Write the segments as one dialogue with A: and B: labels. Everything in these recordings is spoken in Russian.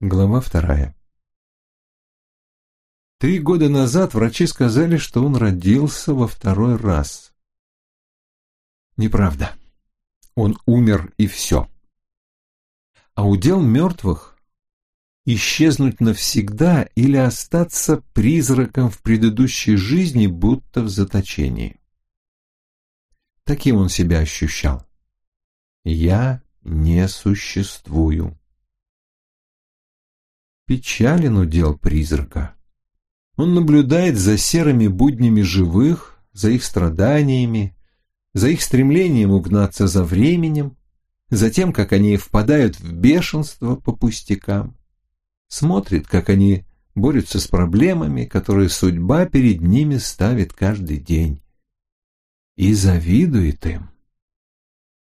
A: Глава вторая. Три года назад врачи сказали, что он родился во второй раз. Неправда. Он умер и все. А удел мертвых — исчезнуть навсегда или остаться призраком в предыдущей жизни, будто в заточении. Таким он себя ощущал. «Я не существую». Печален удел призрака. Он наблюдает за серыми буднями живых, за их страданиями, за их стремлением угнаться за временем, за тем, как они впадают в бешенство по пустякам. Смотрит, как они борются с проблемами, которые судьба перед ними ставит каждый день. И завидует им.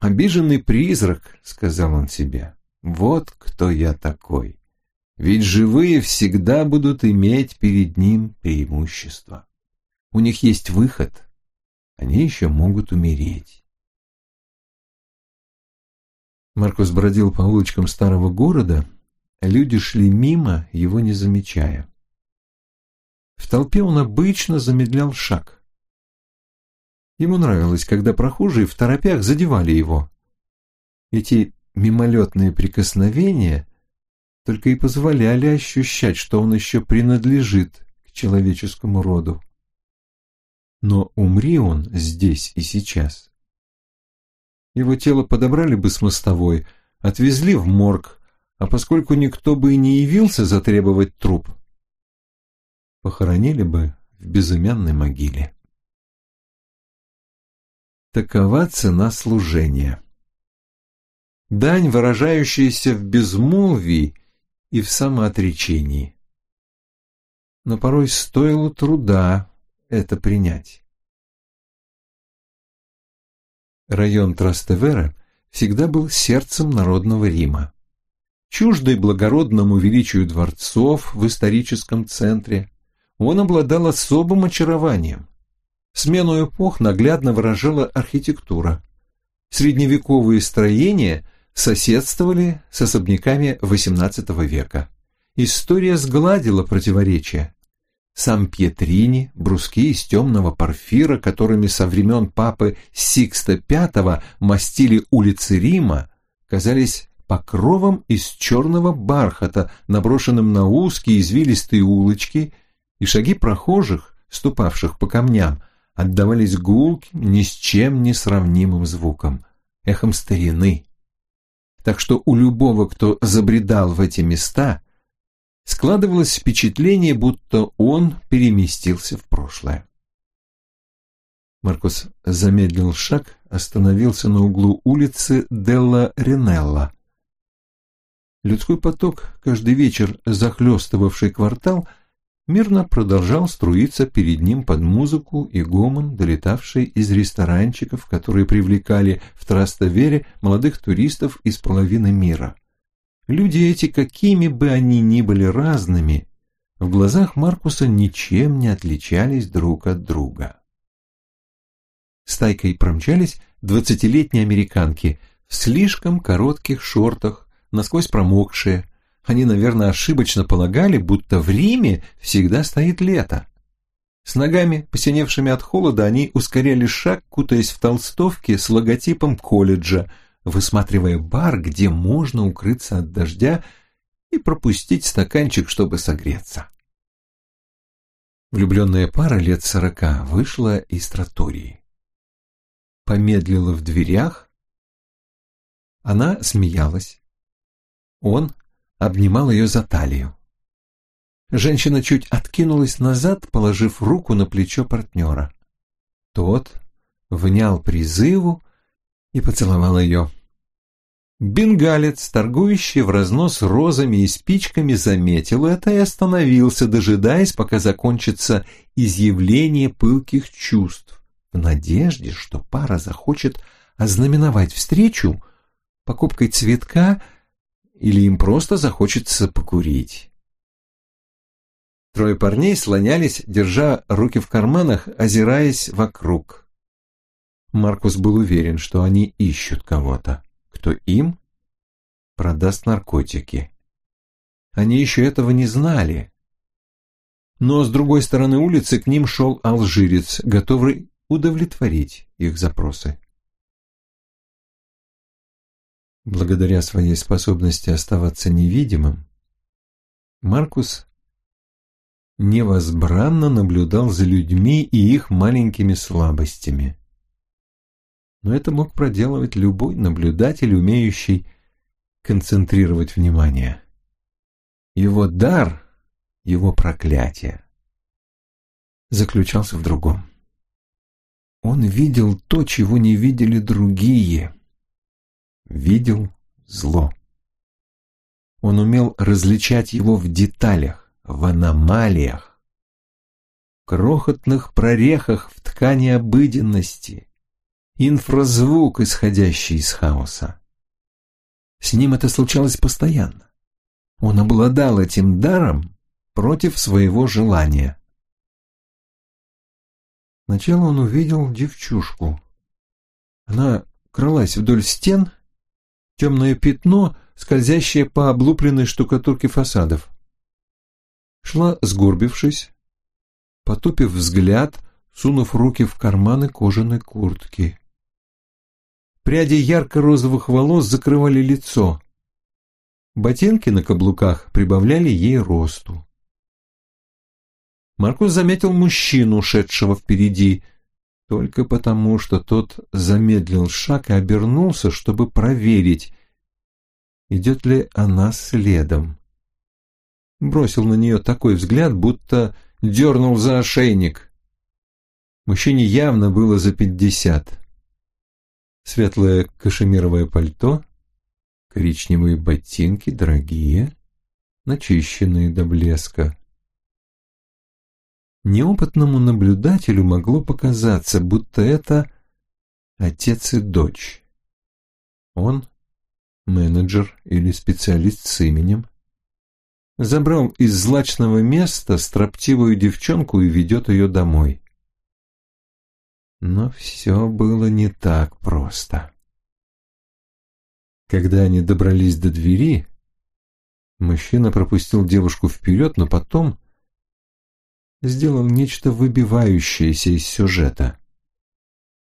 A: «Обиженный призрак», — сказал он себе, — «вот кто я такой». Ведь живые всегда будут иметь перед ним преимущество. У них есть выход. Они еще могут умереть. Маркус бродил по улочкам старого города, люди шли мимо, его не замечая. В толпе он обычно замедлял шаг. Ему нравилось, когда прохожие в торопях задевали его. Эти мимолетные прикосновения только и позволяли ощущать, что он еще принадлежит к человеческому роду. Но умри он здесь и сейчас. Его тело подобрали бы с мостовой, отвезли в морг, а поскольку никто бы и не явился затребовать труп, похоронили бы в безымянной могиле. Такова цена служения. Дань, выражающаяся в безмолвии и в самоотречении. Но порой стоило труда это принять. Район Трастевера всегда был сердцем народного Рима. Чуждый благородному величию дворцов в историческом центре, он обладал особым очарованием. Смену эпох наглядно выражала архитектура. Средневековые строения соседствовали с особняками XVIII века. История сгладила противоречия. Сам Пьетрини, бруски из темного порфира, которыми со времен папы Сикста V мастили улицы Рима, казались покровом из черного бархата, наброшенным на узкие извилистые улочки, и шаги прохожих, ступавших по камням, отдавались гулким, ни с чем не сравнимым звуком, эхом старины, так что у любого, кто забредал в эти места, складывалось впечатление, будто он переместился в прошлое. Маркус замедлил шаг, остановился на углу улицы Делла Ринелла. Людской поток, каждый вечер захлестывавший квартал, мирно продолжал струиться перед ним под музыку и гомон, долетавший из ресторанчиков, которые привлекали в Трастовере молодых туристов из половины мира. Люди эти, какими бы они ни были разными, в глазах Маркуса ничем не отличались друг от друга. Стайкой промчались двадцатилетние американки в слишком коротких шортах, насквозь промокшие, они, наверное, ошибочно полагали, будто в Риме всегда стоит лето. С ногами, посиневшими от холода, они ускоряли шаг, кутаясь в толстовке с логотипом колледжа, высматривая бар, где можно укрыться от дождя и пропустить стаканчик, чтобы согреться. Влюбленная пара лет сорока вышла из тротории. Помедлила в дверях. Она смеялась. Он обнимал ее за талию. Женщина чуть откинулась назад, положив руку на плечо партнера. Тот внял призыву и поцеловал ее. Бенгалец, торгующий в разнос розами и спичками, заметил это и остановился, дожидаясь, пока закончится изъявление пылких чувств, в надежде, что пара захочет ознаменовать встречу покупкой цветка или им просто захочется покурить. Трое парней слонялись, держа руки в карманах, озираясь вокруг. Маркус был уверен, что они ищут кого-то, кто им продаст наркотики. они еще этого не знали. Но с другой стороны улицы к ним шел алжирец, готовый удовлетворить их запросы. Благодаря своей способности оставаться невидимым, Маркус невозбранно наблюдал за людьми и их маленькими слабостями. Но это мог проделывать любой наблюдатель, умеющий концентрировать внимание. Его дар, его проклятие заключался в другом. Он видел то, чего не видели другие. Видел зло. Он умел различать его в деталях, в аномалиях, крохотных прорехах в ткани обыденности, инфразвук, исходящий из хаоса. С ним это случалось постоянно. Он обладал этим даром против своего желания. Сначала он увидел девчушку. Она кралась вдоль стен, темное пятно, скользящее по облупленной штукатурке фасадов. Шла сгорбившись, потупив взгляд, сунув руки в карманы кожаной куртки. Пряди ярко-розовых волос закрывали лицо. Ботинки на каблуках прибавляли ей росту. Маркус заметил мужчину, шедшего впереди, только потому, что тот замедлил шаг и обернулся, чтобы проверить, идет ли она следом. Бросил на нее такой взгляд, будто дернул за ошейник. Мужчине явно было за пятьдесят светлое кашемировое пальто, коричневые ботинки, дорогие, начищенные до блеска. Неопытному наблюдателю могло показаться, будто это отец и дочь. Он, менеджер или специалист с именем, забрал из злачного места строптивую девчонку и ведет ее домой. Но все было не так просто. Когда они добрались до двери, мужчина пропустил девушку вперед, но потом сделал нечто выбивающееся из сюжета.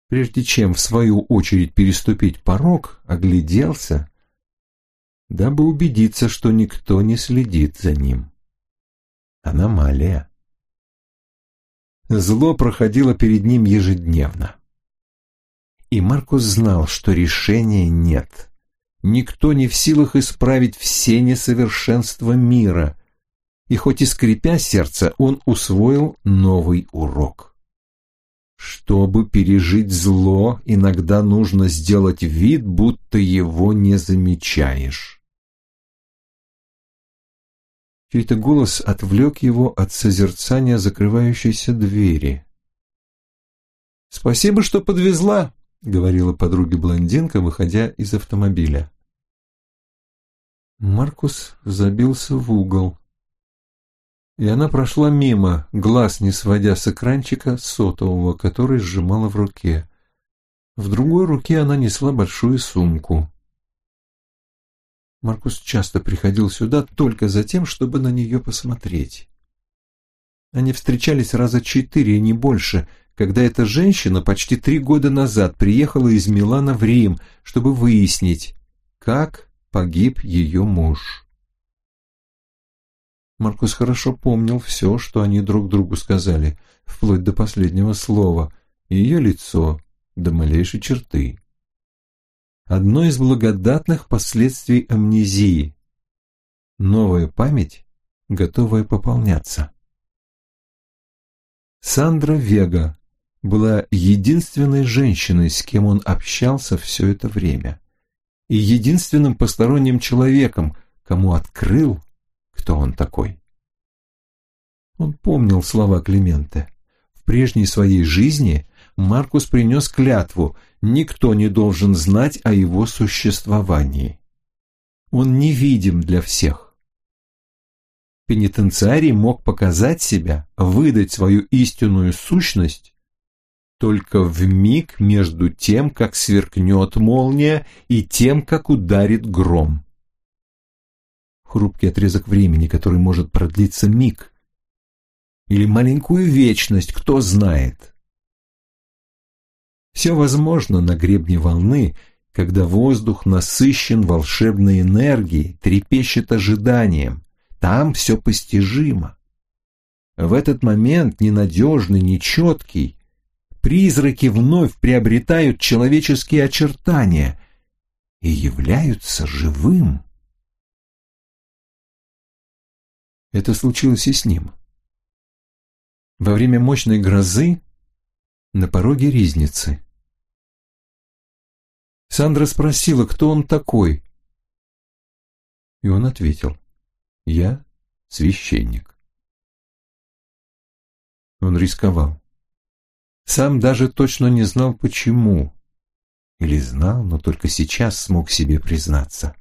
A: Прежде чем, в свою очередь, переступить порог, огляделся, дабы убедиться, что никто не следит за ним. Аномалия. Зло проходило перед ним ежедневно. И Маркус знал, что решения нет. Никто не в силах исправить все несовершенства мира. И хоть и скрипя сердце, он усвоил новый урок. Чтобы пережить зло, иногда нужно сделать вид, будто его не замечаешь. Чей-то голос отвлек его от созерцания закрывающейся двери. «Спасибо, что подвезла», — говорила подруге-блондинка, выходя из автомобиля. Маркус забился в угол. И она прошла мимо, глаз не сводя с экранчика сотового, который сжимала в руке. В другой руке она несла большую сумку. Маркус часто приходил сюда только за тем, чтобы на нее посмотреть. Они встречались раза четыре, не больше, когда эта женщина почти три года назад приехала из Милана в Рим, чтобы выяснить, как погиб ее муж. Маркус хорошо помнил все, что они друг другу сказали, вплоть до последнего слова, и ее лицо, до малейшей черты одно из благодатных последствий амнезии. Новая память, готовая пополняться. Сандра Вега была единственной женщиной, с кем он общался все это время, и единственным посторонним человеком, кому открыл, кто он такой. Он помнил слова Климента. В прежней своей жизни Маркус принес клятву никто не должен знать о его существовании. Он невидим для всех. Пенитенциарий мог показать себя, выдать свою истинную сущность только в миг между тем, как сверкнет молния, и тем, как ударит гром. Хрупкий отрезок времени, который может продлиться миг. Или маленькую вечность, кто знает. Все возможно на гребне волны, когда воздух насыщен волшебной энергией, трепещет ожиданием. Там все постижимо. В этот момент ненадежный, нечеткий, призраки вновь приобретают человеческие очертания и являются живым. Это случилось и с ним. Во время мощной грозы на пороге ризницы. Сандра спросила, кто он такой. И он ответил, я священник. Он рисковал. Сам даже точно не знал, почему. Или знал, но только сейчас смог себе признаться.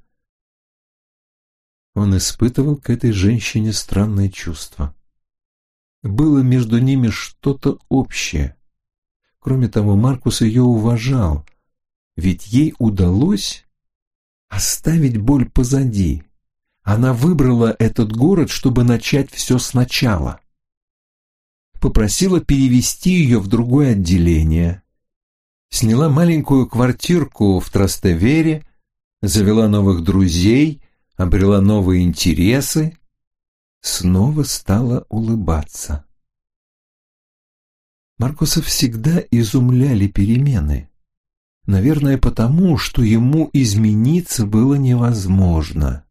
A: Он испытывал к этой женщине странное чувство. Было между ними что-то общее. Кроме того, Маркус ее уважал, ведь ей удалось оставить боль позади. Она выбрала этот город, чтобы начать все сначала попросила перевести ее в другое отделение. Сняла маленькую квартирку в Трастевере, завела новых друзей, обрела новые интересы, снова стала улыбаться. Маркуса всегда изумляли перемены. Наверное, потому, что ему измениться было невозможно.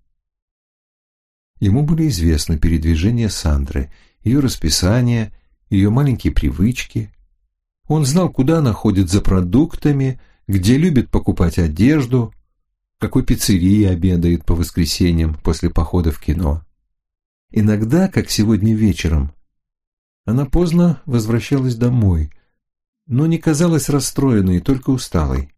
A: Ему были известны передвижения Сандры, ее расписание ее маленькие привычки. Он знал, куда она ходит за продуктами, где любит покупать одежду, в какой пиццерии обедает по воскресеньям после похода в кино. Иногда, как сегодня вечером, она поздно возвращалась домой, но не казалась расстроенной, только усталой.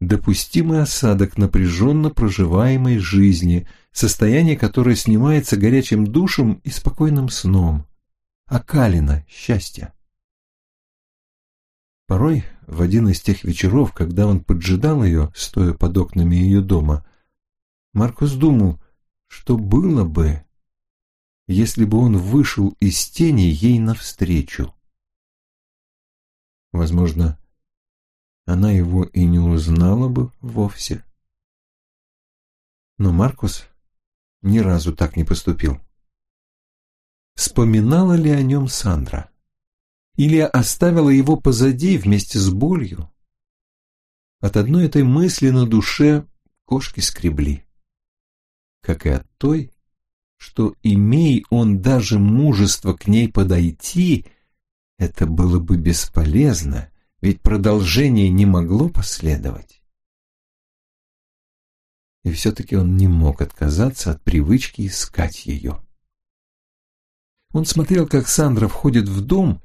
A: Допустимый осадок напряженно проживаемой жизни, состояние которое снимается горячим душем и спокойным сном окалина счастья. Порой, в один из тех вечеров, когда он поджидал ее, стоя под окнами ее дома, Маркус думал, что было бы, если бы он вышел из тени ей навстречу. Возможно, она его и не узнала бы вовсе. Но Маркус ни разу так не поступил. Вспоминала ли о нем Сандра? Или оставила его позади вместе с болью? От одной этой мысли на душе кошки скребли. Как и от той, что, имей он даже мужество к ней подойти, это было бы бесполезно, ведь продолжение не могло последовать. И все-таки он не мог отказаться от привычки искать ее. Он смотрел, как Сандра входит в дом,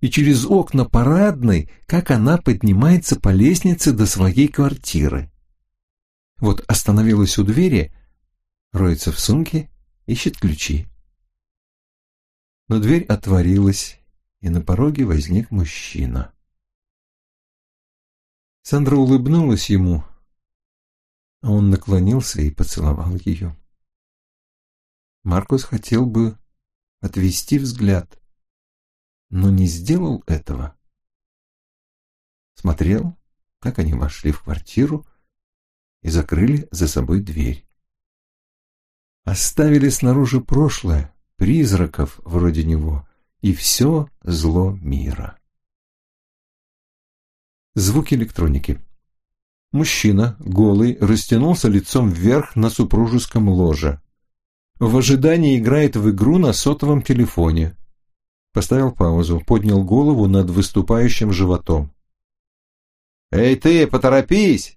A: и через окна парадной, как она поднимается по лестнице до своей квартиры. Вот остановилась у двери, роется в сумке, ищет ключи. Но дверь отворилась, и на пороге возник мужчина. Сандра улыбнулась ему, а он наклонился и поцеловал ее. Маркус хотел бы отвести взгляд, но не сделал этого. Смотрел, как они вошли в квартиру и закрыли за собой дверь. Оставили снаружи прошлое, призраков вроде него, и все зло мира. Звуки электроники. Мужчина, голый, растянулся лицом вверх на супружеском ложе. В ожидании играет в игру на сотовом телефоне. Поставил паузу, поднял голову над выступающим животом. «Эй ты, поторопись!»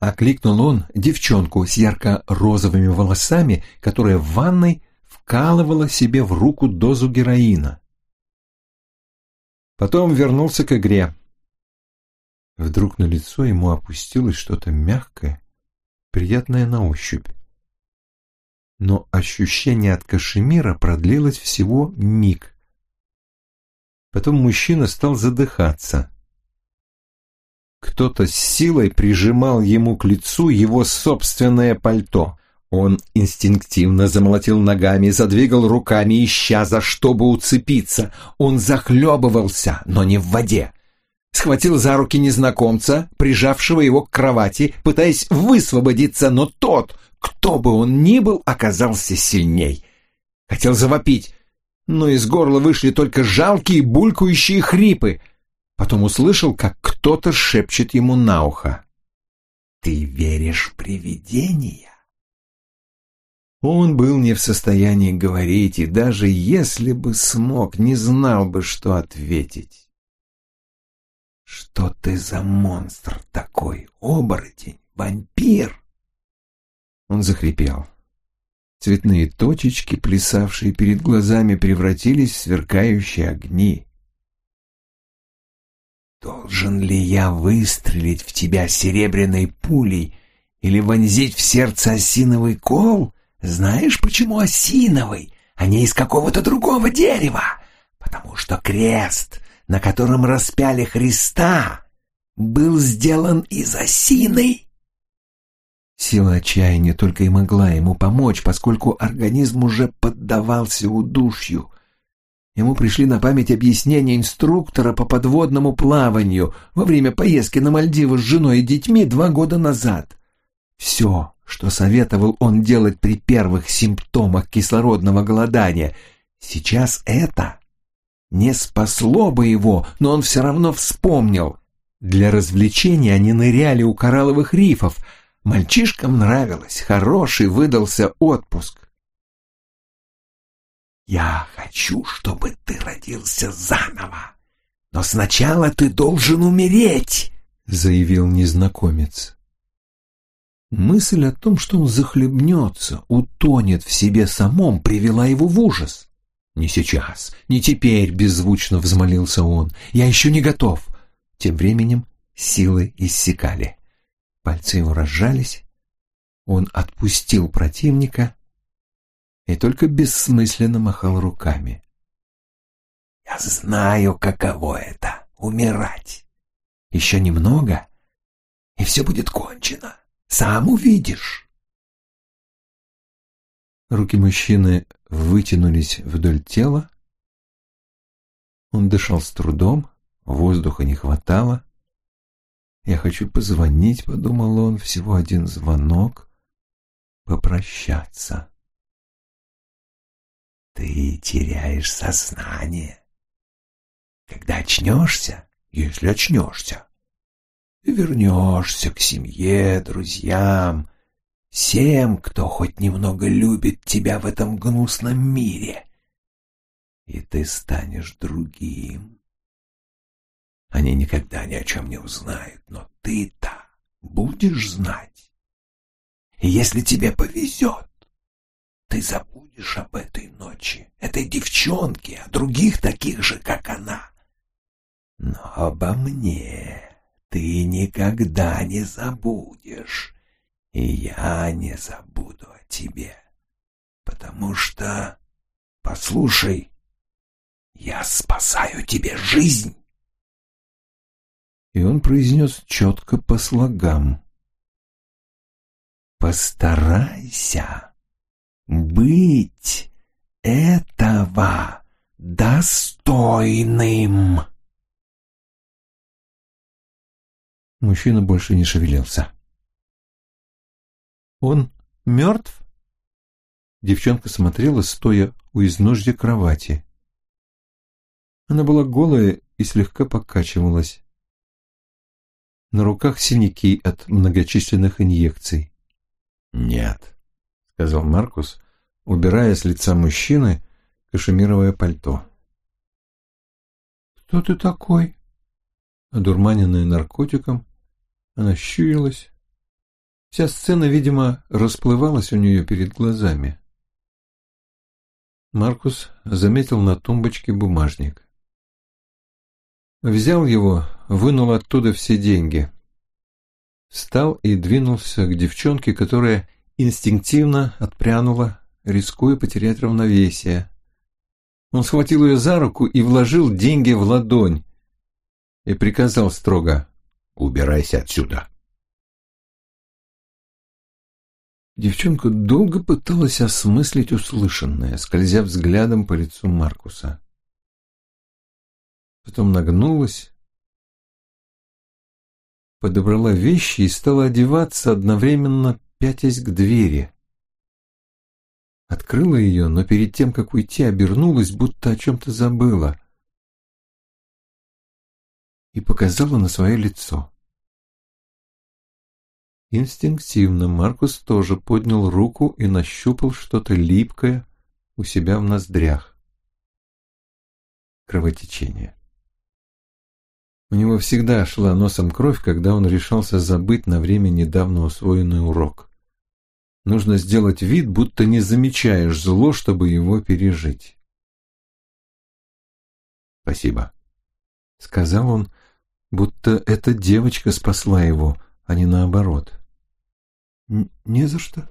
A: Окликнул он девчонку с ярко-розовыми волосами, которая в ванной вкалывала себе в руку дозу героина. Потом вернулся к игре. Вдруг на лицо ему опустилось что-то мягкое, приятное на ощупь но ощущение от кашемира продлилось всего миг. Потом мужчина стал задыхаться. Кто-то с силой прижимал ему к лицу его собственное пальто. Он инстинктивно замолотил ногами, задвигал руками, ища за что бы уцепиться. Он захлебывался, но не в воде. Схватил за руки незнакомца, прижавшего его к кровати, пытаясь высвободиться, но тот, кто бы он ни был, оказался сильней. Хотел завопить, но из горла вышли только жалкие булькающие хрипы. Потом услышал, как кто-то шепчет ему на ухо. «Ты веришь в привидения?» Он был не в состоянии говорить, и даже если бы смог, не знал бы, что ответить. «Что ты за монстр такой? Оборотень? Вампир?» Он захрипел. Цветные точечки, плясавшие перед глазами, превратились в сверкающие огни. «Должен ли я выстрелить в тебя серебряной пулей или вонзить в сердце осиновый кол?» Знаешь, почему осиновый, а не из какого-то другого дерева? Потому что крест, на котором распяли Христа, был сделан из осины. Сила отчаяния только и могла ему помочь, поскольку организм уже поддавался удушью. Ему пришли на память объяснения инструктора по подводному плаванию во время поездки на Мальдивы с женой и детьми два года назад. Все, что советовал он делать при первых симптомах кислородного голодания. Сейчас это не спасло бы его, но он все равно вспомнил. Для развлечения они ныряли у коралловых рифов. Мальчишкам нравилось, хороший выдался отпуск. «Я хочу, чтобы ты родился заново, но сначала ты должен умереть», — заявил незнакомец. Мысль о том, что он захлебнется, утонет в себе самом, привела его в ужас. «Не сейчас, не теперь», — беззвучно взмолился он. «Я еще не готов». Тем временем силы иссякали. Пальцы его разжались. Он отпустил противника и только бессмысленно махал руками. «Я знаю, каково это — умирать. Еще немного, и все будет кончено». Сам увидишь. Руки мужчины вытянулись вдоль тела. Он дышал с трудом, воздуха не хватало. «Я хочу позвонить», — подумал он, — «всего один звонок, попрощаться». «Ты теряешь сознание. Когда очнешься, если очнешься, вернешься к семье, друзьям, всем, кто хоть немного любит тебя в этом гнусном мире. И ты станешь другим. Они никогда ни о чем не узнают, но ты-то будешь знать. И если тебе повезет, ты забудешь об этой ночи, этой девчонке, о других таких же, как она. Но обо мне ты никогда не забудешь, и я не забуду о тебе, потому что, послушай, я спасаю тебе жизнь. И он произнес четко по слогам. Постарайся быть этого достойным. Мужчина больше не шевелился. «Он мертв?» Девчонка смотрела, стоя у изножья кровати. Она была голая и слегка покачивалась. На руках синяки от многочисленных инъекций. «Нет», — сказал Маркус, убирая с лица мужчины кашемировое пальто. «Кто ты такой?» Одурманенная наркотиком, она щурилась. Вся сцена, видимо, расплывалась у нее перед глазами. Маркус заметил на тумбочке бумажник. Взял его, вынул оттуда все деньги. Встал и двинулся к девчонке, которая инстинктивно отпрянула, рискуя потерять равновесие. Он схватил ее за руку и вложил деньги в ладонь и приказал строго Убирайся отсюда. Девчонка долго пыталась осмыслить услышанное, скользя взглядом по лицу Маркуса. Потом нагнулась, подобрала вещи и стала одеваться, одновременно пятясь к двери. Открыла ее, но перед тем, как уйти, обернулась, будто о чем-то забыла. И показала на свое лицо. Инстинктивно Маркус тоже поднял руку и нащупал что-то липкое у себя в ноздрях. Кровотечение. У него всегда шла носом кровь, когда он решался забыть на время недавно усвоенный урок. Нужно сделать вид, будто не замечаешь зло, чтобы его пережить. «Спасибо», — сказал он, будто эта девочка спасла его, а не наоборот.
B: «Не за что»,